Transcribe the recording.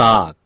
Так,